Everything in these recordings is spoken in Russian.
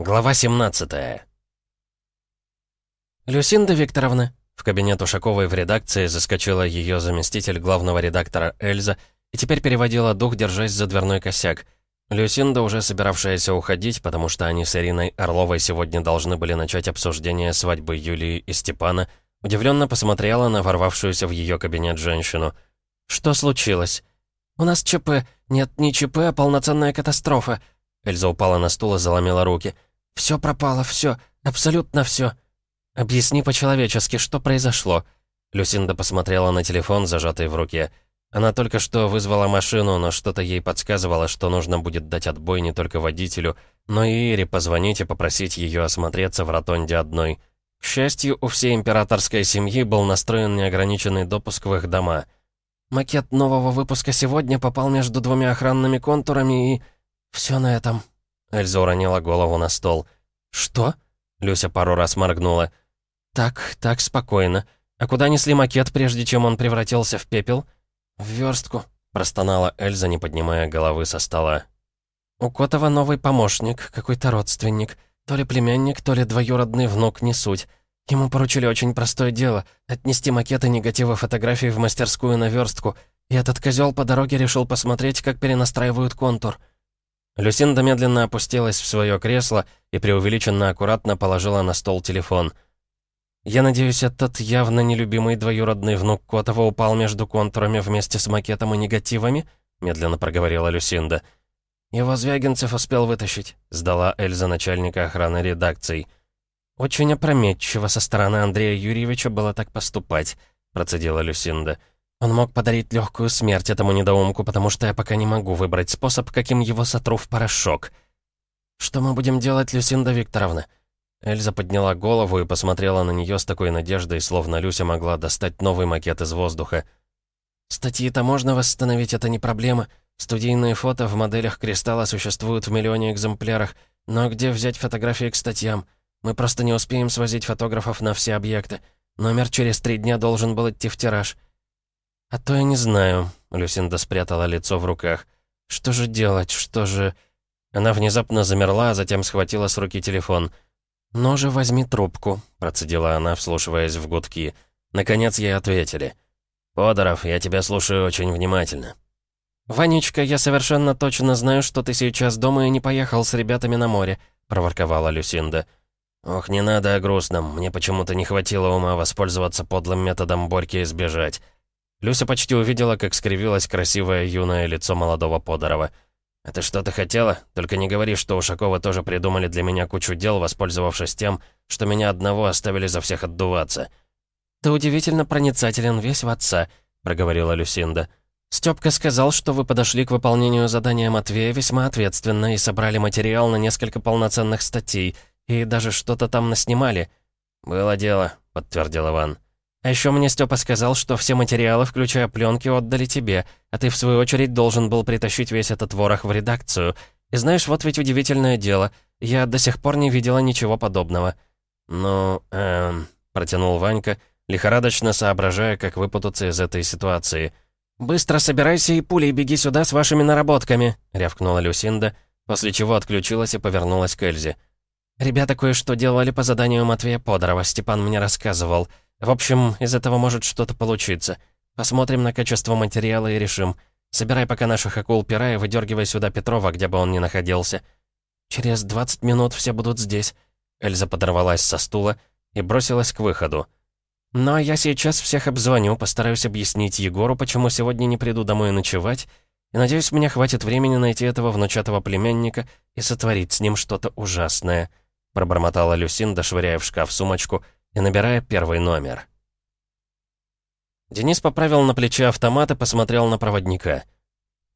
Глава 17 «Люсинда Викторовна», в кабинет Ушаковой в редакции заскочила ее заместитель главного редактора Эльза и теперь переводила дух, держась за дверной косяк. Люсинда, уже собиравшаяся уходить, потому что они с Ириной Орловой сегодня должны были начать обсуждение свадьбы Юлии и Степана, удивленно посмотрела на ворвавшуюся в ее кабинет женщину. «Что случилось?» «У нас ЧП. Нет, не ЧП, а полноценная катастрофа». Эльза упала на стул и заломила руки. Все пропало, все, абсолютно все. Объясни по-человечески, что произошло. Люсинда посмотрела на телефон, зажатый в руке. Она только что вызвала машину, но что-то ей подсказывало, что нужно будет дать отбой не только водителю, но и Ире позвонить и попросить ее осмотреться в ротонде одной. К счастью, у всей императорской семьи был настроен неограниченный допуск в их дома. Макет нового выпуска сегодня попал между двумя охранными контурами и... Все на этом. Эльза уронила голову на стол. «Что?» Люся пару раз моргнула. «Так, так, спокойно. А куда несли макет, прежде чем он превратился в пепел?» «В верстку», — простонала Эльза, не поднимая головы со стола. «У Котова новый помощник, какой-то родственник. То ли племянник, то ли двоюродный внук, не суть. Ему поручили очень простое дело — отнести макеты негатива фотографий в мастерскую на верстку. И этот козел по дороге решил посмотреть, как перенастраивают контур. Люсинда медленно опустилась в свое кресло и преувеличенно аккуратно положила на стол телефон. «Я надеюсь, этот явно нелюбимый двоюродный внук Котова упал между контурами вместе с макетом и негативами?» медленно проговорила Люсинда. «Его Звягинцев успел вытащить», — сдала Эльза начальника охраны редакций. «Очень опрометчиво со стороны Андрея Юрьевича было так поступать», — процедила Люсинда. Он мог подарить легкую смерть этому недоумку, потому что я пока не могу выбрать способ, каким его сотру в порошок. «Что мы будем делать, Люсинда Викторовна?» Эльза подняла голову и посмотрела на нее с такой надеждой, словно Люся могла достать новый макет из воздуха. «Статьи-то можно восстановить, это не проблема. Студийные фото в моделях «Кристалла» существуют в миллионе экземплярах. Но где взять фотографии к статьям? Мы просто не успеем свозить фотографов на все объекты. Номер через три дня должен был идти в тираж». «А то я не знаю», — Люсинда спрятала лицо в руках. «Что же делать? Что же...» Она внезапно замерла, а затем схватила с руки телефон. «Ну же, возьми трубку», — процедила она, вслушиваясь в гудки. Наконец ей ответили. «Подоров, я тебя слушаю очень внимательно». «Ванечка, я совершенно точно знаю, что ты сейчас дома и не поехал с ребятами на море», — проворковала Люсинда. «Ох, не надо о грустном. Мне почему-то не хватило ума воспользоваться подлым методом Борьки и сбежать. Люся почти увидела, как скривилось красивое юное лицо молодого Подорова. «Это что ты хотела? Только не говори, что Ушакова тоже придумали для меня кучу дел, воспользовавшись тем, что меня одного оставили за всех отдуваться». «Ты удивительно проницателен весь в отца», — проговорила Люсинда. «Стёпка сказал, что вы подошли к выполнению задания Матвея весьма ответственно и собрали материал на несколько полноценных статей, и даже что-то там наснимали». «Было дело», — подтвердил Иван. А еще мне Степа сказал, что все материалы, включая пленки, отдали тебе, а ты, в свою очередь, должен был притащить весь этот ворох в редакцию. И знаешь, вот ведь удивительное дело, я до сих пор не видела ничего подобного». «Ну, эм...» — протянул Ванька, лихорадочно соображая, как выпутаться из этой ситуации. «Быстро собирайся и пулей беги сюда с вашими наработками», — рявкнула Люсинда, после чего отключилась и повернулась к Эльзе. «Ребята кое-что делали по заданию Матвея Подорова, Степан мне рассказывал». В общем, из этого может что-то получиться. Посмотрим на качество материала и решим. Собирай пока наших акул-пера и выдергивай сюда Петрова, где бы он ни находился. Через 20 минут все будут здесь. Эльза подорвалась со стула и бросилась к выходу. А я сейчас всех обзвоню, постараюсь объяснить Егору, почему сегодня не приду домой ночевать, и надеюсь, мне хватит времени найти этого внучатого племянника и сотворить с ним что-то ужасное», — пробормотала Люсинда, швыряя в шкаф сумочку — и набирая первый номер. Денис поправил на плече автомат и посмотрел на проводника.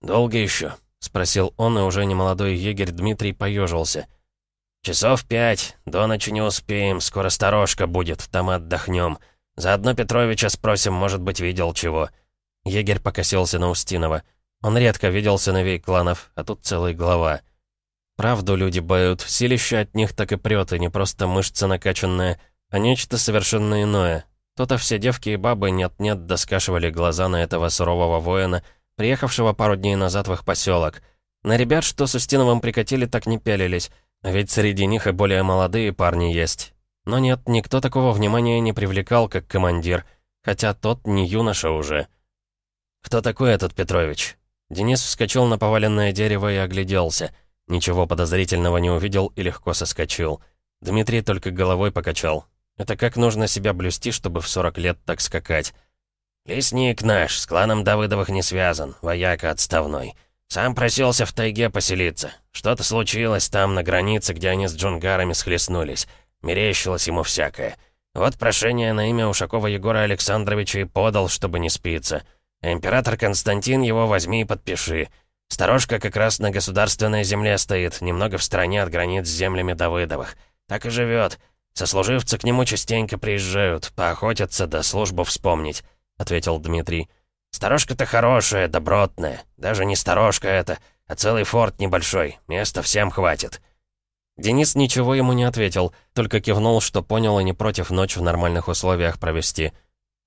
«Долго еще?» — спросил он, и уже немолодой егерь Дмитрий поежился. «Часов пять, до ночи не успеем, скоро сторожка будет, там отдохнем. Заодно Петровича спросим, может быть, видел чего». Егерь покосился на Устинова. Он редко видел сыновей кланов, а тут целый глава. Правду люди боют, силище от них так и прет, и не просто мышцы накачанная — а нечто совершенно иное. То-то все девки и бабы нет-нет доскашивали глаза на этого сурового воина, приехавшего пару дней назад в их поселок. На ребят, что с Устиновым прикатили, так не пялились. Ведь среди них и более молодые парни есть. Но нет, никто такого внимания не привлекал, как командир, хотя тот не юноша уже. «Кто такой этот Петрович?» Денис вскочил на поваленное дерево и огляделся. Ничего подозрительного не увидел и легко соскочил. Дмитрий только головой покачал. Это как нужно себя блюсти, чтобы в 40 лет так скакать? «Лесник наш, с кланом Давыдовых не связан, вояка отставной. Сам просился в тайге поселиться. Что-то случилось там, на границе, где они с джунгарами схлестнулись. Мерещилось ему всякое. Вот прошение на имя Ушакова Егора Александровича и подал, чтобы не спиться. Император Константин его возьми и подпиши. Сторожка как раз на государственной земле стоит, немного в стороне от границ с землями Давыдовых. Так и живет. Сослуживцы к нему частенько приезжают, поохотятся да службу вспомнить», — ответил Дмитрий. «Сторожка-то хорошая, добротная. Даже не сторожка это, а целый форт небольшой. Места всем хватит». Денис ничего ему не ответил, только кивнул, что понял и не против ночь в нормальных условиях провести.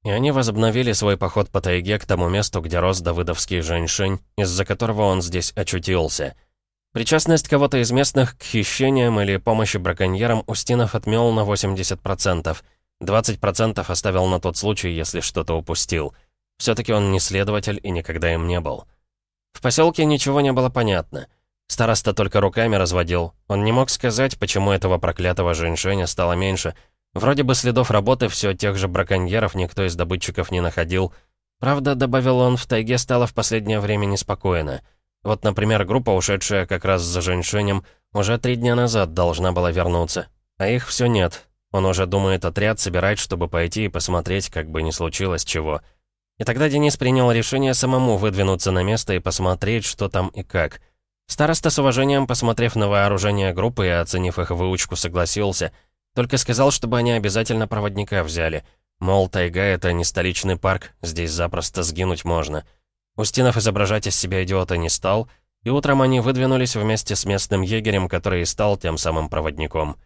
И они возобновили свой поход по тайге к тому месту, где рос давыдовский женьшень, из-за которого он здесь очутился. Причастность кого-то из местных к хищениям или помощи браконьерам Устинов отмел на 80%. 20% оставил на тот случай, если что-то упустил. Все-таки он не следователь и никогда им не был. В поселке ничего не было понятно. Староста только руками разводил. Он не мог сказать, почему этого проклятого женьшеня стало меньше. Вроде бы следов работы все тех же браконьеров никто из добытчиков не находил. Правда, добавил он, в тайге стало в последнее время неспокойно. Вот, например, группа, ушедшая как раз за женьшенем, уже три дня назад должна была вернуться. А их все нет. Он уже думает отряд собирать, чтобы пойти и посмотреть, как бы ни случилось чего. И тогда Денис принял решение самому выдвинуться на место и посмотреть, что там и как — Староста с уважением, посмотрев на вооружение группы и оценив их выучку, согласился. Только сказал, чтобы они обязательно проводника взяли. Мол, тайга — это не столичный парк, здесь запросто сгинуть можно. Устинов изображать из себя идиота не стал, и утром они выдвинулись вместе с местным егерем, который и стал тем самым проводником.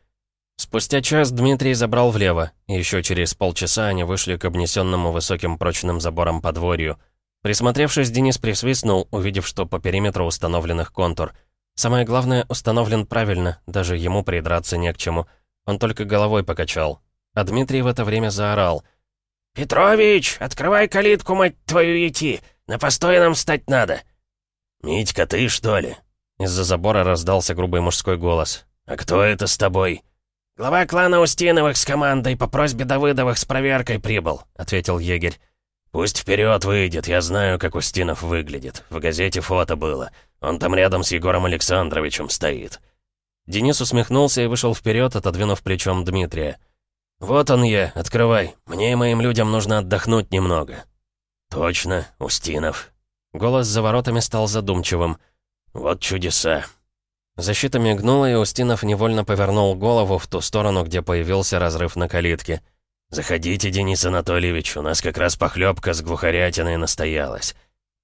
Спустя час Дмитрий забрал влево, и еще через полчаса они вышли к обнесенному высоким прочным забором подворью — Присмотревшись, Денис присвистнул, увидев, что по периметру установленных контур. Самое главное, установлен правильно, даже ему придраться не к чему. Он только головой покачал. А Дмитрий в это время заорал. «Петрович, открывай калитку, мать твою, идти! На постой нам встать надо!» «Митька, ты что ли?» Из-за забора раздался грубый мужской голос. «А кто это с тобой?» «Глава клана Устиновых с командой по просьбе Давыдовых с проверкой прибыл», — ответил егерь. «Пусть вперед выйдет, я знаю, как Устинов выглядит. В газете фото было. Он там рядом с Егором Александровичем стоит». Денис усмехнулся и вышел вперед, отодвинув плечом Дмитрия. «Вот он я, открывай. Мне и моим людям нужно отдохнуть немного». «Точно, Устинов». Голос за воротами стал задумчивым. «Вот чудеса». Защита мигнула, и Устинов невольно повернул голову в ту сторону, где появился разрыв на калитке. «Заходите, Денис Анатольевич, у нас как раз похлебка с глухарятиной настоялась».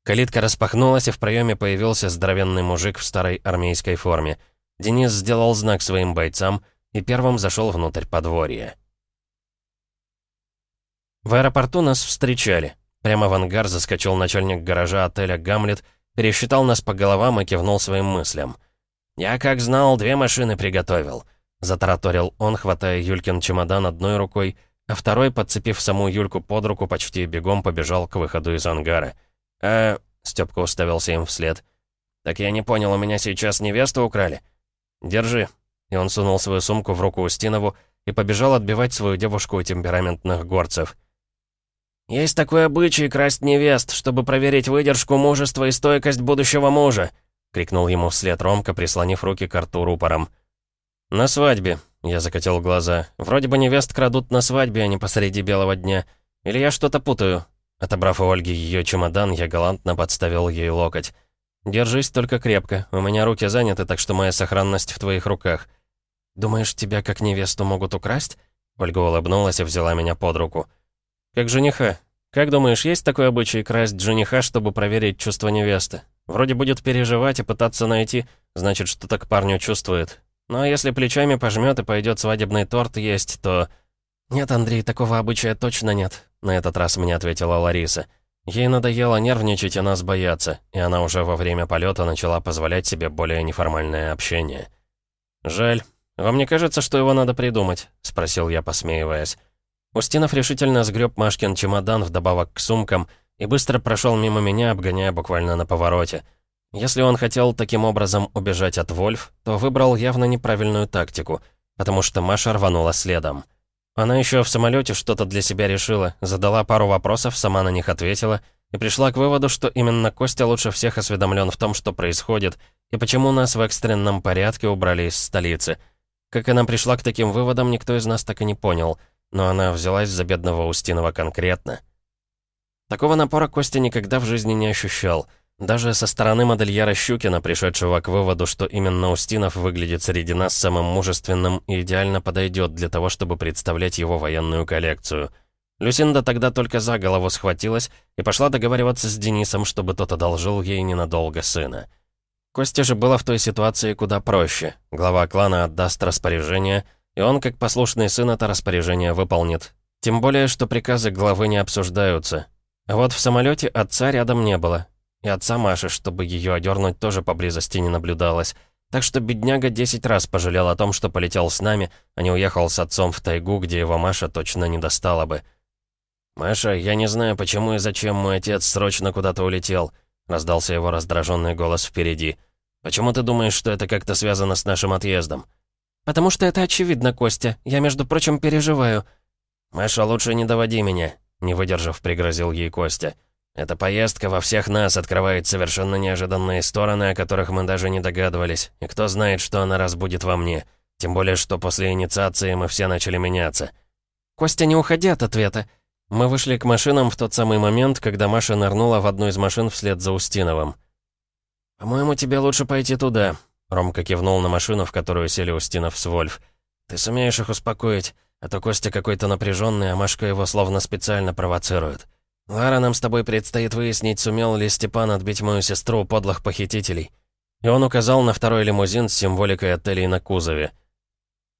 Калитка распахнулась, и в проеме появился здоровенный мужик в старой армейской форме. Денис сделал знак своим бойцам и первым зашел внутрь подворья. В аэропорту нас встречали. Прямо в ангар заскочил начальник гаража отеля «Гамлет», пересчитал нас по головам и кивнул своим мыслям. «Я, как знал, две машины приготовил», — затараторил он, хватая Юлькин чемодан одной рукой, а второй, подцепив саму Юльку под руку, почти бегом побежал к выходу из ангара. «А...» — Стёпка уставился им вслед. «Так я не понял, у меня сейчас невесту украли?» «Держи». И он сунул свою сумку в руку Устинову и побежал отбивать свою девушку у темпераментных горцев. «Есть такой обычай красть невест, чтобы проверить выдержку, мужество и стойкость будущего мужа!» — крикнул ему вслед Ромка, прислонив руки к рту рупором. «На свадьбе», я закатил глаза. «Вроде бы невест крадут на свадьбе, а не посреди белого дня. Или я что-то путаю?» Отобрав у Ольги ее чемодан, я галантно подставил ей локоть. «Держись только крепко. У меня руки заняты, так что моя сохранность в твоих руках». «Думаешь, тебя как невесту могут украсть?» Ольга улыбнулась и взяла меня под руку. «Как жениха. Как думаешь, есть такой обычай красть жениха, чтобы проверить чувство невесты? Вроде будет переживать и пытаться найти, значит, что-то к парню чувствует. Но если плечами пожмет и пойдет свадебный торт есть, то... «Нет, Андрей, такого обычая точно нет», — на этот раз мне ответила Лариса. Ей надоело нервничать и нас бояться, и она уже во время полета начала позволять себе более неформальное общение. «Жаль. Вам не кажется, что его надо придумать?» — спросил я, посмеиваясь. Устинов решительно сгреб Машкин чемодан вдобавок к сумкам и быстро прошел мимо меня, обгоняя буквально на повороте. Если он хотел таким образом убежать от Вольф, то выбрал явно неправильную тактику, потому что Маша рванула следом. Она еще в самолете что-то для себя решила, задала пару вопросов, сама на них ответила и пришла к выводу, что именно Костя лучше всех осведомлен в том, что происходит, и почему нас в экстренном порядке убрали из столицы. Как она пришла к таким выводам, никто из нас так и не понял, но она взялась за бедного Устинова конкретно. Такого напора Костя никогда в жизни не ощущал — даже со стороны модельера Щукина, пришедшего к выводу, что именно Устинов выглядит среди нас самым мужественным и идеально подойдет для того, чтобы представлять его военную коллекцию. Люсинда тогда только за голову схватилась и пошла договариваться с Денисом, чтобы тот одолжил ей ненадолго сына. Костя же было в той ситуации куда проще. Глава клана отдаст распоряжение, и он, как послушный сын, это распоряжение выполнит. Тем более, что приказы главы не обсуждаются. А вот в самолете отца рядом не было, и отца Маши, чтобы ее одернуть, тоже поблизости не наблюдалось. Так что бедняга десять раз пожалел о том, что полетел с нами, а не уехал с отцом в тайгу, где его Маша точно не достала бы. «Маша, я не знаю, почему и зачем мой отец срочно куда-то улетел», — раздался его раздраженный голос впереди. «Почему ты думаешь, что это как-то связано с нашим отъездом?» «Потому что это очевидно, Костя. Я, между прочим, переживаю». «Маша, лучше не доводи меня», — не выдержав, пригрозил ей Костя. Эта поездка во всех нас открывает совершенно неожиданные стороны, о которых мы даже не догадывались. И кто знает, что она разбудит во мне. Тем более, что после инициации мы все начали меняться. «Костя, не уходи от ответа». Мы вышли к машинам в тот самый момент, когда Маша нырнула в одну из машин вслед за Устиновым. «По-моему, тебе лучше пойти туда», — Ромка кивнул на машину, в которую сели Устинов с Вольф. «Ты сумеешь их успокоить, а то Костя какой-то напряженный, а Машка его словно специально провоцирует». «Лара, нам с тобой предстоит выяснить, сумел ли Степан отбить мою сестру у подлых похитителей». И он указал на второй лимузин с символикой отелей на кузове.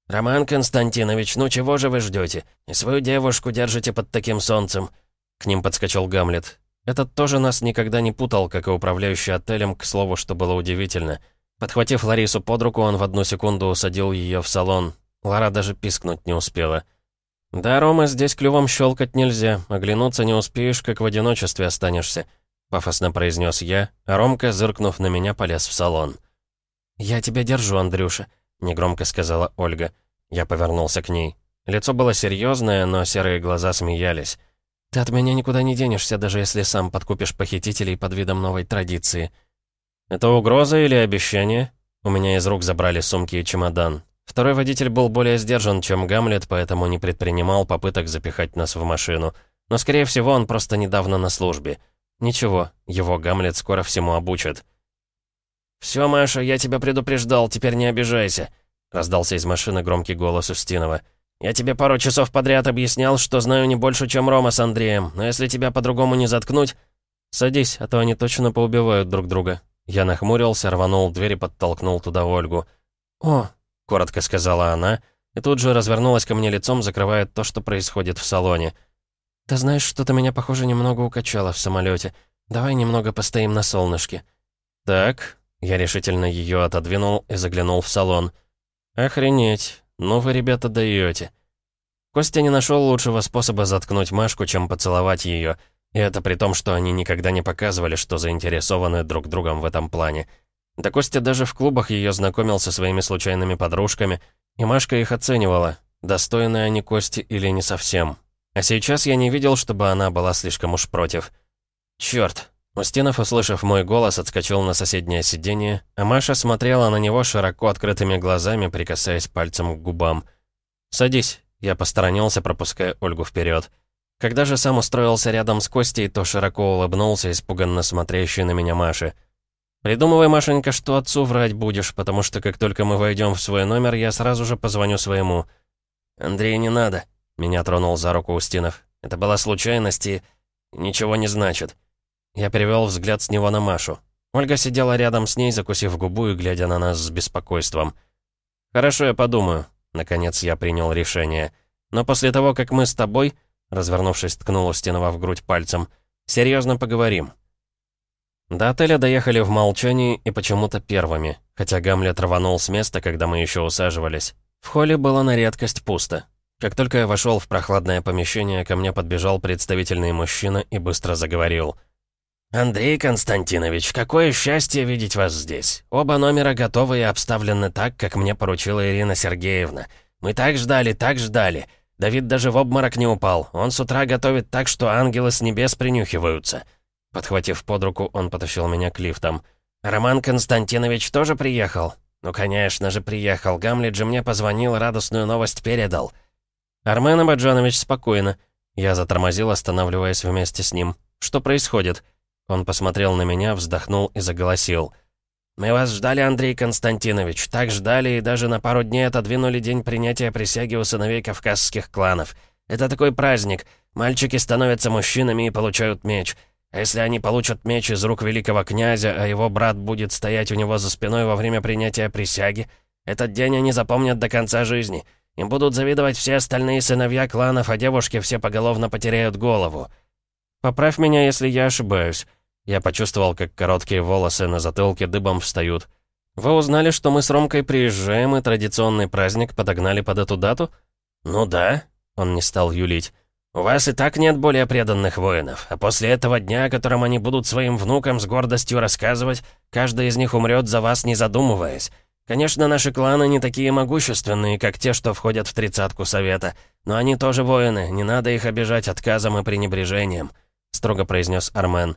«Роман Константинович, ну чего же вы ждете? И свою девушку держите под таким солнцем?» К ним подскочил Гамлет. Этот тоже нас никогда не путал, как и управляющий отелем, к слову, что было удивительно. Подхватив Ларису под руку, он в одну секунду усадил ее в салон. Лара даже пискнуть не успела. «Да, Рома, здесь клювом щелкать нельзя. Оглянуться не успеешь, как в одиночестве останешься», — пафосно произнес я, а Ромка, зыркнув на меня, полез в салон. «Я тебя держу, Андрюша», — негромко сказала Ольга. Я повернулся к ней. Лицо было серьезное, но серые глаза смеялись. «Ты от меня никуда не денешься, даже если сам подкупишь похитителей под видом новой традиции». «Это угроза или обещание?» У меня из рук забрали сумки и чемодан. Второй водитель был более сдержан, чем Гамлет, поэтому не предпринимал попыток запихать нас в машину. Но, скорее всего, он просто недавно на службе. Ничего, его Гамлет скоро всему обучит. «Все, Маша, я тебя предупреждал, теперь не обижайся», — раздался из машины громкий голос Устинова. «Я тебе пару часов подряд объяснял, что знаю не больше, чем Рома с Андреем, но если тебя по-другому не заткнуть...» «Садись, а то они точно поубивают друг друга». Я нахмурился, рванул дверь и подтолкнул туда Ольгу. «О, — коротко сказала она, и тут же развернулась ко мне лицом, закрывая то, что происходит в салоне. «Ты знаешь, что-то меня, похоже, немного укачало в самолете. Давай немного постоим на солнышке». «Так», — я решительно ее отодвинул и заглянул в салон. «Охренеть, ну вы, ребята, даете». Костя не нашел лучшего способа заткнуть Машку, чем поцеловать ее, и это при том, что они никогда не показывали, что заинтересованы друг другом в этом плане. Да Костя даже в клубах ее знакомил со своими случайными подружками, и Машка их оценивала, достойны они Кости или не совсем. А сейчас я не видел, чтобы она была слишком уж против. Черт! Устинов, услышав мой голос, отскочил на соседнее сиденье, а Маша смотрела на него широко открытыми глазами, прикасаясь пальцем к губам. «Садись», — я посторонился, пропуская Ольгу вперед. Когда же сам устроился рядом с Костей, то широко улыбнулся, испуганно смотрящий на меня Маши. «Придумывай, Машенька, что отцу врать будешь, потому что как только мы войдем в свой номер, я сразу же позвоню своему». «Андрей, не надо», — меня тронул за руку Устинов. «Это была случайность и... ничего не значит». Я перевел взгляд с него на Машу. Ольга сидела рядом с ней, закусив губу и глядя на нас с беспокойством. «Хорошо, я подумаю». Наконец я принял решение. «Но после того, как мы с тобой...» Развернувшись, ткнул Устинова в грудь пальцем. «Серьезно поговорим». До отеля доехали в молчании и почему-то первыми. хотя Гамлет рванул с места, когда мы еще усаживались. В холле было на редкость пусто. Как только я вошел в прохладное помещение, ко мне подбежал представительный мужчина и быстро заговорил. «Андрей Константинович, какое счастье видеть вас здесь. Оба номера готовы и обставлены так, как мне поручила Ирина Сергеевна. Мы так ждали, так ждали. Давид даже в обморок не упал. Он с утра готовит так, что ангелы с небес принюхиваются». Подхватив под руку, он потащил меня к лифтам. «Роман Константинович тоже приехал?» «Ну, конечно же, приехал. Гамлет же мне позвонил, радостную новость передал». «Армен Абаджанович, спокойно». Я затормозил, останавливаясь вместе с ним. «Что происходит?» Он посмотрел на меня, вздохнул и заголосил. «Мы вас ждали, Андрей Константинович. Так ждали и даже на пару дней отодвинули день принятия присяги у сыновей кавказских кланов. Это такой праздник. Мальчики становятся мужчинами и получают меч. А если они получат меч из рук великого князя, а его брат будет стоять у него за спиной во время принятия присяги, этот день они запомнят до конца жизни. Им будут завидовать все остальные сыновья кланов, а девушки все поголовно потеряют голову. Поправь меня, если я ошибаюсь. Я почувствовал, как короткие волосы на затылке дыбом встают. Вы узнали, что мы с Ромкой приезжаем, и традиционный праздник подогнали под эту дату? Ну да, он не стал юлить. «У вас и так нет более преданных воинов, а после этого дня, о котором они будут своим внукам с гордостью рассказывать, каждый из них умрет за вас, не задумываясь. Конечно, наши кланы не такие могущественные, как те, что входят в тридцатку Совета, но они тоже воины, не надо их обижать отказом и пренебрежением», — строго произнес Армен.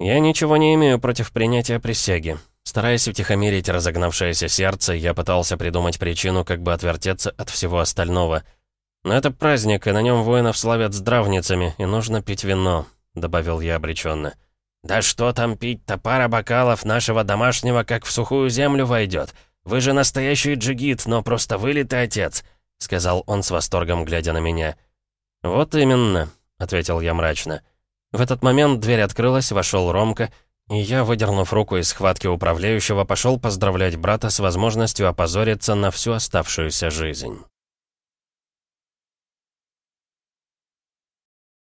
«Я ничего не имею против принятия присяги». Стараясь утихомирить разогнавшееся сердце, я пытался придумать причину, как бы отвертеться от всего остального — «Но это праздник, и на нем воинов славят здравницами, и нужно пить вино», — добавил я обреченно. «Да что там пить-то, пара бокалов нашего домашнего как в сухую землю войдет. Вы же настоящий джигит, но просто вылитый отец», — сказал он с восторгом, глядя на меня. «Вот именно», — ответил я мрачно. В этот момент дверь открылась, вошел Ромка, и я, выдернув руку из схватки управляющего, пошел поздравлять брата с возможностью опозориться на всю оставшуюся жизнь.